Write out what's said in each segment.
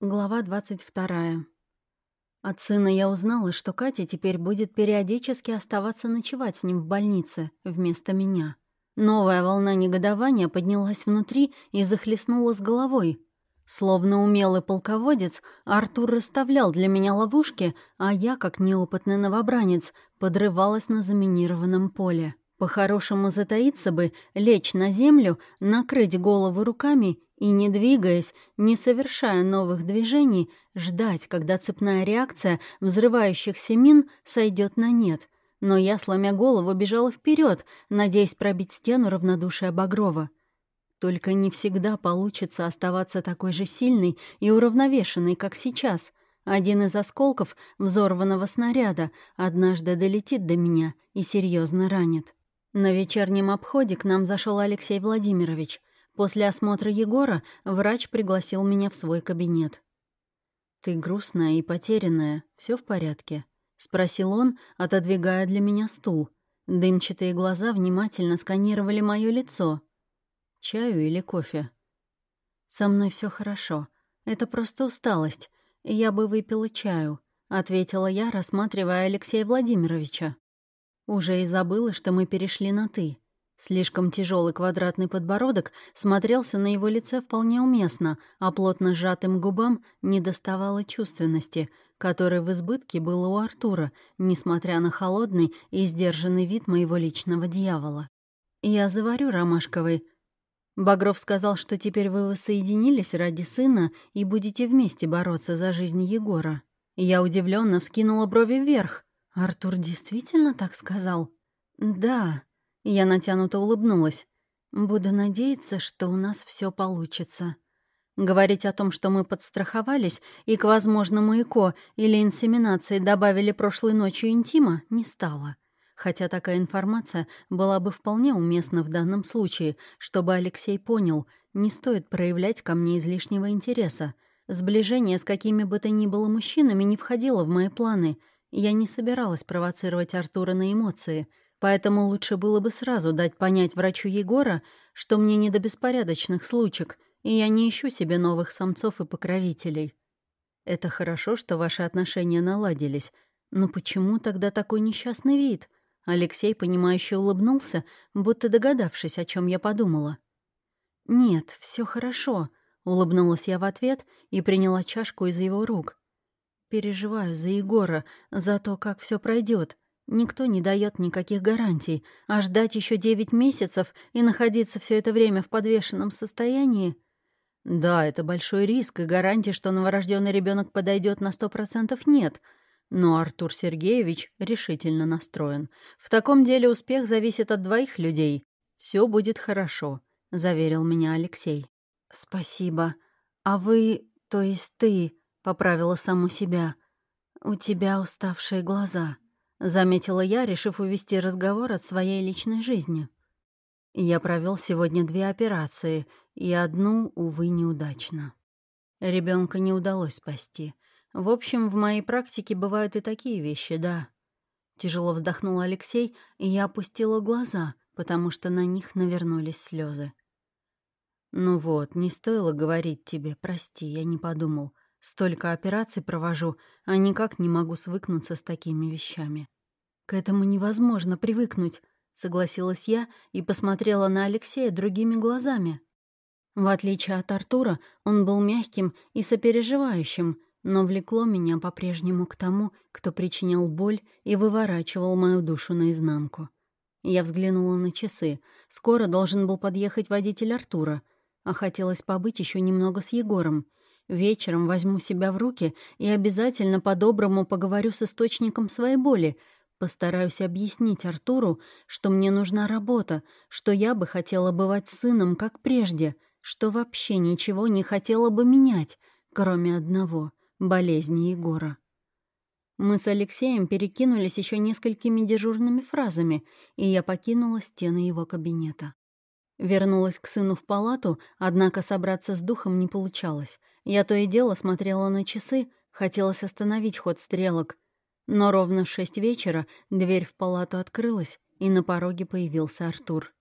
Глава 22. От сына я узнала, что Катя теперь будет периодически оставаться ночевать с ним в больнице вместо меня. Новая волна негодования поднялась внутри и захлестнула с головой. Словно умелый полководец, Артур расставлял для меня ловушки, а я, как неопытный новобранец, подрывалась на заминированном поле. По-хорошему затаиться бы, лечь на землю, накрыть голову руками и, не двигаясь, не совершая новых движений, ждать, когда цепная реакция взрывающихся мин сойдет на нет. Но я, сломя голову, бежала вперед, надеясь пробить стену равнодушия Багрова. Только не всегда получится оставаться такой же сильной и уравновешенной, как сейчас. Один из осколков взорванного снаряда однажды долетит до меня и серьезно ранит. На вечернем обходе к нам зашел Алексей Владимирович — После осмотра Егора врач пригласил меня в свой кабинет. «Ты грустная и потерянная, все в порядке?» — спросил он, отодвигая для меня стул. Дымчатые глаза внимательно сканировали мое лицо. «Чаю или кофе?» «Со мной все хорошо. Это просто усталость. Я бы выпила чаю», — ответила я, рассматривая Алексея Владимировича. Уже и забыла, что мы перешли на «ты». Слишком тяжелый квадратный подбородок смотрелся на его лице вполне уместно, а плотно сжатым губам не доставало чувственности, которой в избытке было у Артура, несмотря на холодный и сдержанный вид моего личного дьявола. «Я заварю ромашковый». Багров сказал, что теперь вы воссоединились ради сына и будете вместе бороться за жизнь Егора. Я удивленно вскинула брови вверх. «Артур действительно так сказал?» «Да», я натянуто улыбнулась. «Буду надеяться, что у нас все получится». Говорить о том, что мы подстраховались и к возможному ЭКО или инсеминации добавили прошлой ночью интима, не стало. Хотя такая информация была бы вполне уместна в данном случае, чтобы Алексей понял, не стоит проявлять ко мне излишнего интереса. Сближение с какими бы то ни было мужчинами не входило в мои планы. Я не собиралась провоцировать Артура на эмоции — Поэтому лучше было бы сразу дать понять врачу Егора, что мне не до беспорядочных случаев, и я не ищу себе новых самцов и покровителей. Это хорошо, что ваши отношения наладились, но почему тогда такой несчастный вид? Алексей, понимающе улыбнулся, будто догадавшись, о чем я подумала. «Нет, все хорошо», — улыбнулась я в ответ и приняла чашку из его рук. «Переживаю за Егора, за то, как все пройдет. Никто не дает никаких гарантий, а ждать еще девять месяцев и находиться все это время в подвешенном состоянии... Да, это большой риск, и гарантии, что новорожденный ребенок подойдет на сто процентов нет. Но Артур Сергеевич решительно настроен. В таком деле успех зависит от двоих людей. Все будет хорошо, заверил меня Алексей. Спасибо. А вы, то есть ты, поправила саму себя. У тебя уставшие глаза. — заметила я, решив увести разговор от своей личной жизни. Я провел сегодня две операции, и одну, увы, неудачно. Ребенка не удалось спасти. В общем, в моей практике бывают и такие вещи, да. Тяжело вздохнул Алексей, и я опустила глаза, потому что на них навернулись слезы. «Ну вот, не стоило говорить тебе, прости, я не подумал. Столько операций провожу, а никак не могу свыкнуться с такими вещами. К этому невозможно привыкнуть, согласилась я и посмотрела на Алексея другими глазами. В отличие от Артура, он был мягким и сопереживающим, но влекло меня по-прежнему к тому, кто причинял боль и выворачивал мою душу наизнанку. Я взглянула на часы. Скоро должен был подъехать водитель Артура, а хотелось побыть еще немного с Егором. Вечером возьму себя в руки и обязательно по-доброму поговорю с источником своей боли, постараюсь объяснить Артуру, что мне нужна работа, что я бы хотела бывать сыном, как прежде, что вообще ничего не хотела бы менять, кроме одного — болезни Егора. Мы с Алексеем перекинулись еще несколькими дежурными фразами, и я покинула стены его кабинета. Вернулась к сыну в палату, однако собраться с духом не получалось. Я то и дело смотрела на часы, хотелось остановить ход стрелок. Но ровно в шесть вечера дверь в палату открылась, и на пороге появился Артур.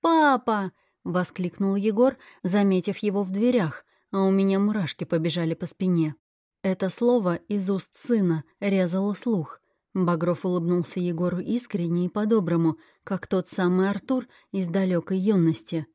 «Папа!» — воскликнул Егор, заметив его в дверях, а у меня мурашки побежали по спине. Это слово из уст сына резало слух. Багров улыбнулся Егору искренне и по-доброму, как тот самый Артур из далекой юности.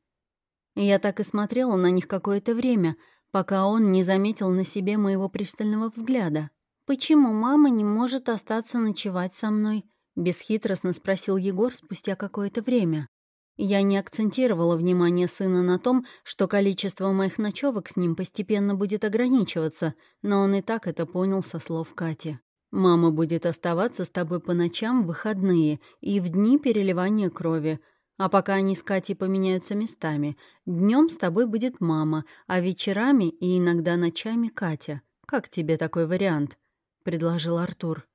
Я так и смотрела на них какое-то время, пока он не заметил на себе моего пристального взгляда. «Почему мама не может остаться ночевать со мной?» — бесхитростно спросил Егор спустя какое-то время. Я не акцентировала внимание сына на том, что количество моих ночевок с ним постепенно будет ограничиваться, но он и так это понял со слов Кати. Мама будет оставаться с тобой по ночам в выходные и в дни переливания крови. А пока они с Катей поменяются местами, днем с тобой будет мама, а вечерами и иногда ночами Катя. Как тебе такой вариант?» — предложил Артур.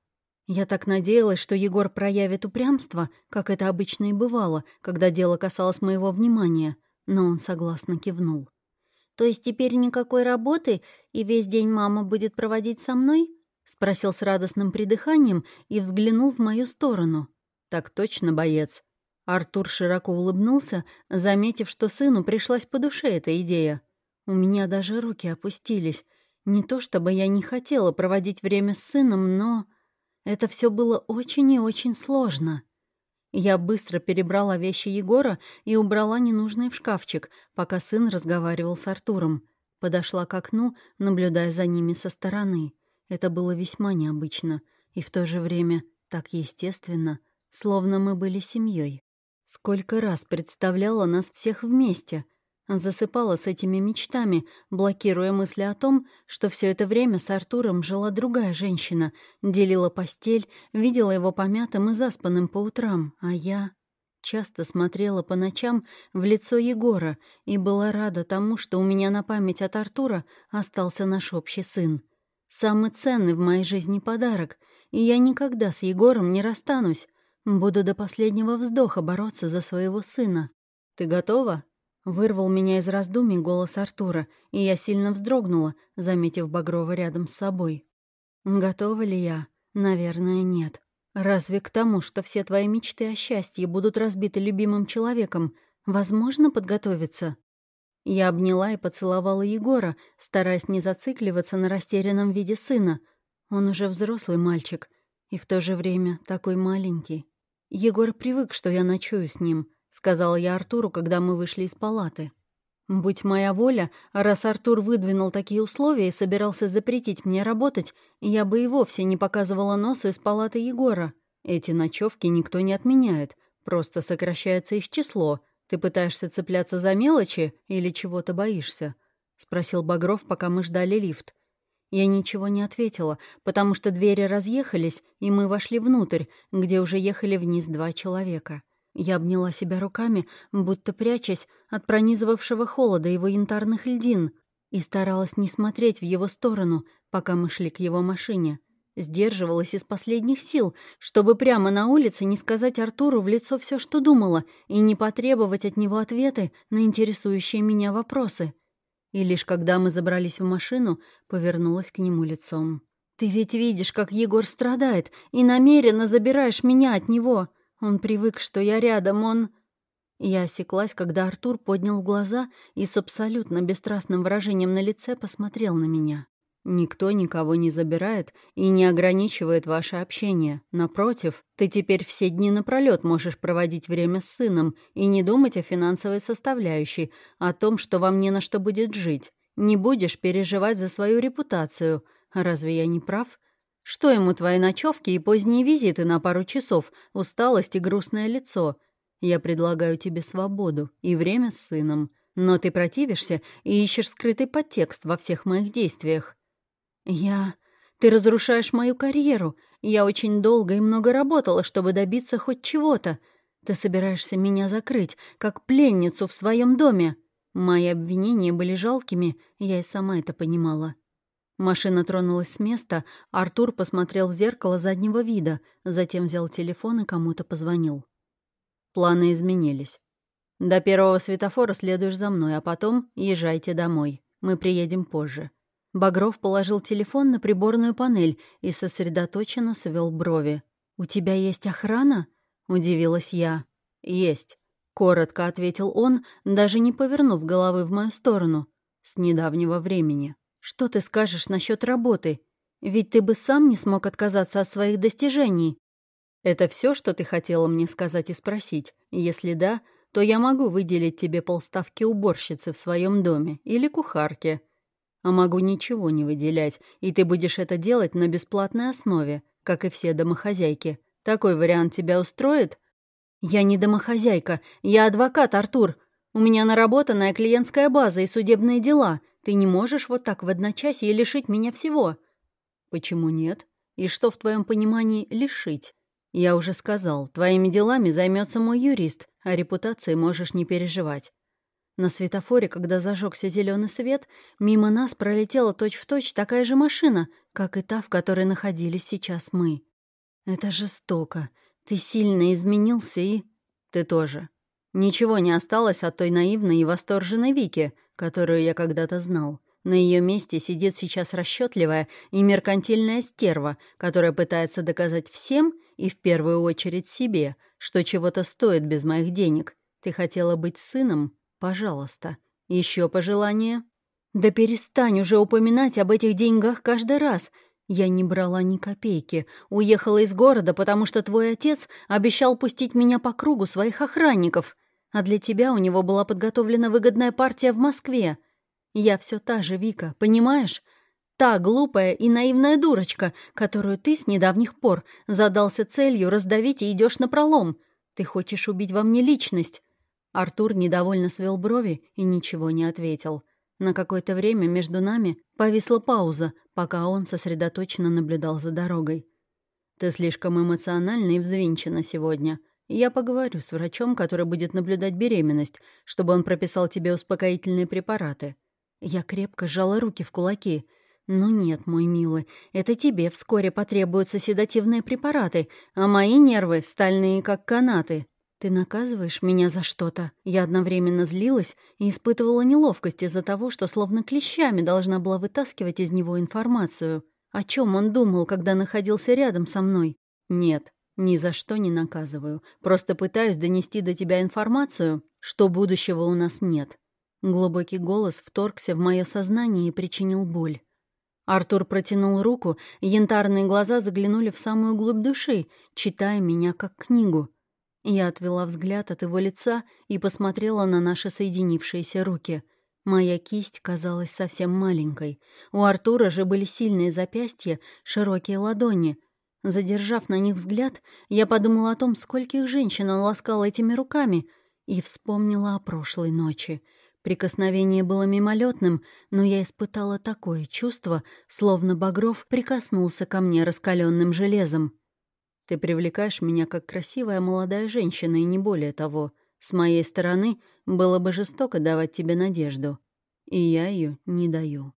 Я так надеялась, что Егор проявит упрямство, как это обычно и бывало, когда дело касалось моего внимания, но он согласно кивнул. «То есть теперь никакой работы, и весь день мама будет проводить со мной?» — спросил с радостным придыханием и взглянул в мою сторону. «Так точно, боец». Артур широко улыбнулся, заметив, что сыну пришлась по душе эта идея. У меня даже руки опустились. Не то чтобы я не хотела проводить время с сыном, но... Это все было очень и очень сложно. Я быстро перебрала вещи Егора и убрала ненужные в шкафчик, пока сын разговаривал с Артуром. Подошла к окну, наблюдая за ними со стороны. Это было весьма необычно и в то же время так естественно, словно мы были семьей. Сколько раз представляла нас всех вместе, засыпала с этими мечтами, блокируя мысли о том, что все это время с Артуром жила другая женщина, делила постель, видела его помятым и заспанным по утрам, а я часто смотрела по ночам в лицо Егора и была рада тому, что у меня на память от Артура остался наш общий сын. Самый ценный в моей жизни подарок, и я никогда с Егором не расстанусь. Буду до последнего вздоха бороться за своего сына. Ты готова?» Вырвал меня из раздумий голос Артура, и я сильно вздрогнула, заметив Багрова рядом с собой. «Готова ли я? Наверное, нет. Разве к тому, что все твои мечты о счастье будут разбиты любимым человеком, возможно подготовиться?» Я обняла и поцеловала Егора, стараясь не зацикливаться на растерянном виде сына. Он уже взрослый мальчик и в то же время такой маленький. Егор привык, что я ночую с ним, сказала я Артуру, когда мы вышли из палаты. Будь моя воля, раз Артур выдвинул такие условия и собирался запретить мне работать, я бы и вовсе не показывала носу из палаты Егора. Эти ночевки никто не отменяет, просто сокращается их число — «Ты пытаешься цепляться за мелочи или чего-то боишься?» — спросил Багров, пока мы ждали лифт. Я ничего не ответила, потому что двери разъехались, и мы вошли внутрь, где уже ехали вниз два человека. Я обняла себя руками, будто прячась от пронизывавшего холода его янтарных льдин, и старалась не смотреть в его сторону, пока мы шли к его машине. Сдерживалась из последних сил, чтобы прямо на улице не сказать Артуру в лицо все, что думала, и не потребовать от него ответы на интересующие меня вопросы. И лишь когда мы забрались в машину, повернулась к нему лицом. «Ты ведь видишь, как Егор страдает, и намеренно забираешь меня от него. Он привык, что я рядом, он...» Я осеклась, когда Артур поднял глаза и с абсолютно бесстрастным выражением на лице посмотрел на меня. Никто никого не забирает и не ограничивает ваше общение. Напротив, ты теперь все дни напролёт можешь проводить время с сыном и не думать о финансовой составляющей, о том, что вам не на что будет жить. Не будешь переживать за свою репутацию. Разве я не прав? Что ему твои ночевки и поздние визиты на пару часов, усталость и грустное лицо? Я предлагаю тебе свободу и время с сыном. Но ты противишься и ищешь скрытый подтекст во всех моих действиях. «Я... Ты разрушаешь мою карьеру. Я очень долго и много работала, чтобы добиться хоть чего-то. Ты собираешься меня закрыть, как пленницу в своем доме». Мои обвинения были жалкими, я и сама это понимала. Машина тронулась с места, Артур посмотрел в зеркало заднего вида, затем взял телефон и кому-то позвонил. Планы изменились. До первого светофора следуешь за мной, а потом езжайте домой. Мы приедем позже. Багров положил телефон на приборную панель и сосредоточенно свел брови. «У тебя есть охрана?» — удивилась я. «Есть», — коротко ответил он, даже не повернув головы в мою сторону. С недавнего времени. Что ты скажешь насчет работы? Ведь ты бы сам не смог отказаться от своих достижений. Это все, что ты хотела мне сказать и спросить? Если да, то я могу выделить тебе полставки уборщицы в своем доме или кухарки. А могу ничего не выделять, и ты будешь это делать на бесплатной основе, как и все домохозяйки. Такой вариант тебя устроит? Я не домохозяйка, я адвокат, Артур. У меня наработанная клиентская база и судебные дела. Ты не можешь вот так в одночасье лишить меня всего. Почему нет? И что в твоем понимании лишить? Я уже сказал, твоими делами займется мой юрист, а репутацией можешь не переживать. На светофоре, когда зажегся зеленый свет, мимо нас пролетела точь-в-точь точь такая же машина, как и та, в которой находились сейчас мы. Это жестоко. Ты сильно изменился и... Ты тоже. Ничего не осталось от той наивной и восторженной Вики, которую я когда-то знал. На ее месте сидит сейчас расчетливая и меркантильная стерва, которая пытается доказать всем и в первую очередь себе, что чего-то стоит без моих денег. Ты хотела быть сыном? Пожалуйста. Еще пожелание? Да перестань уже упоминать об этих деньгах каждый раз. Я не брала ни копейки. Уехала из города, потому что твой отец обещал пустить меня по кругу своих охранников. А для тебя у него была подготовлена выгодная партия в Москве. Я все та же, Вика, понимаешь? Та глупая и наивная дурочка, которую ты с недавних пор задался целью раздавить и идешь на пролом. Ты хочешь убить во мне личность. Артур недовольно свел брови и ничего не ответил. На какое-то время между нами повисла пауза, пока он сосредоточенно наблюдал за дорогой. «Ты слишком эмоциональна и взвинчена сегодня. Я поговорю с врачом, который будет наблюдать беременность, чтобы он прописал тебе успокоительные препараты». Я крепко сжала руки в кулаки. «Ну нет, мой милый, это тебе вскоре потребуются седативные препараты, а мои нервы стальные, как канаты. Ты наказываешь меня за что-то?» Я одновременно злилась и испытывала неловкость из-за того, что словно клещами должна была вытаскивать из него информацию. О чем он думал, когда находился рядом со мной? «Нет, ни за что не наказываю. Просто пытаюсь донести до тебя информацию, что будущего у нас нет. Глубокий голос вторгся в мое сознание и причинил боль. Артур протянул руку, янтарные глаза заглянули в самую глубь души, читая меня как книгу. Я отвела взгляд от его лица и посмотрела на наши соединившиеся руки. Моя кисть казалась совсем маленькой. У Артура же были сильные запястья, широкие ладони. Задержав на них взгляд, я подумала о том, скольких женщин он ласкал этими руками, и вспомнила о прошлой ночи — Прикосновение было мимолетным, но я испытала такое чувство, словно Багров прикоснулся ко мне раскаленным железом. «Ты привлекаешь меня как красивая молодая женщина, и не более того. С моей стороны было бы жестоко давать тебе надежду. И я ее не даю».